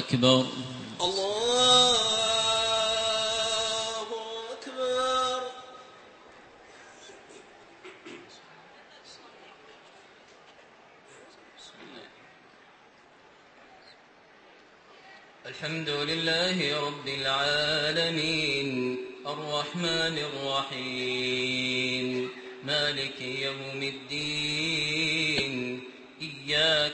أكبر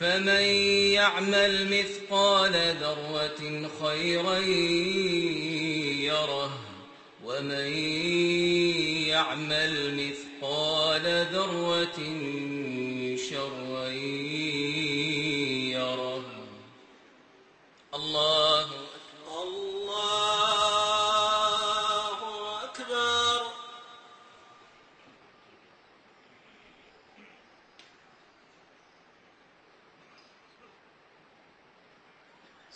فمن يعمل مثقال ذرة خيرا يره ومن يعمل مثقال ذرة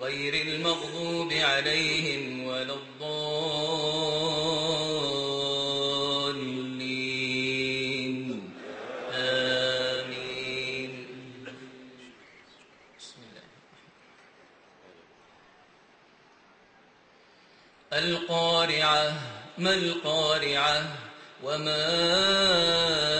غير المغضوب عليهم ولا الضالين. آمين. بسم الله القارعة ما القارعة وما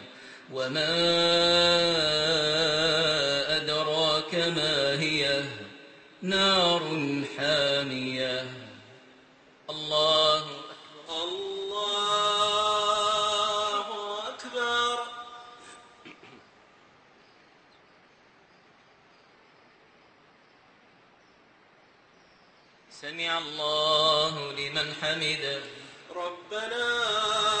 وما أدراك ما هي نار حامية الله أكبر الله أكبر سمع الله لمن حمده ربنا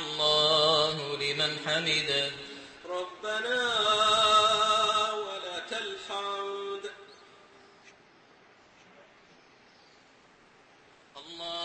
الله لمن حمد ربنا ولك الحمد. الله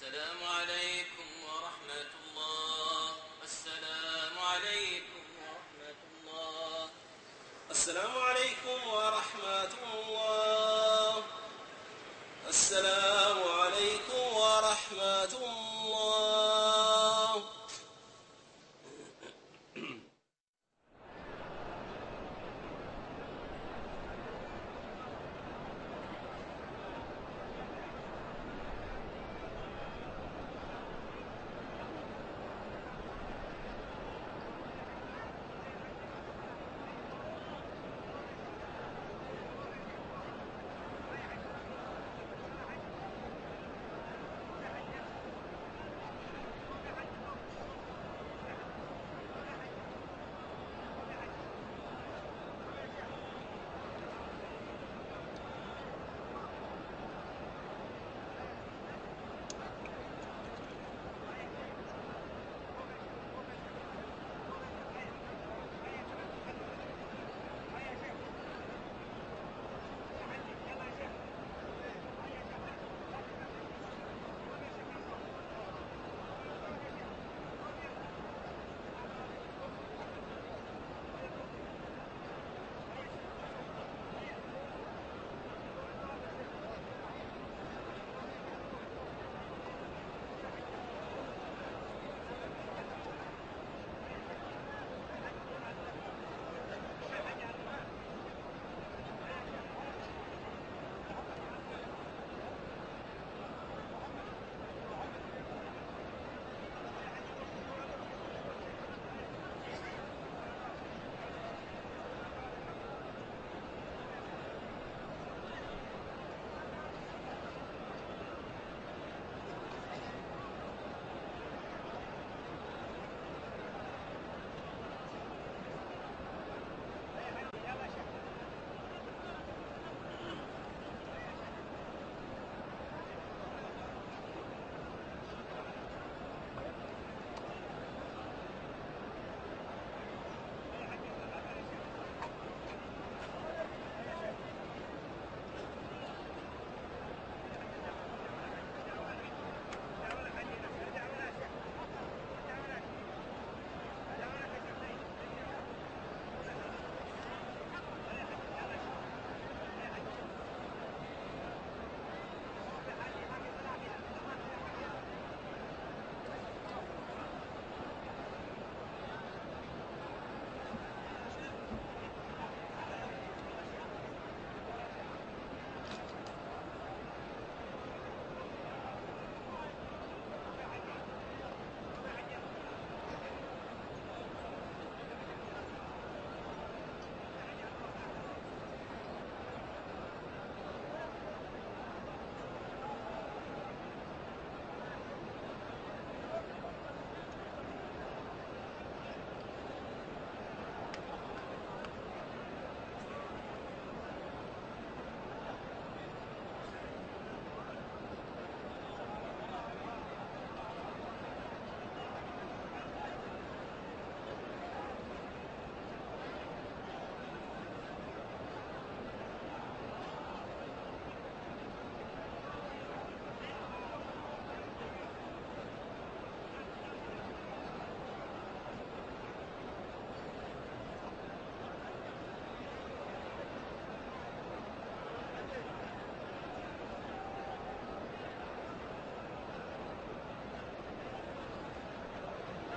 والسلام عليكم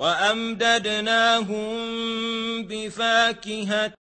وأمددناهم بفاكهة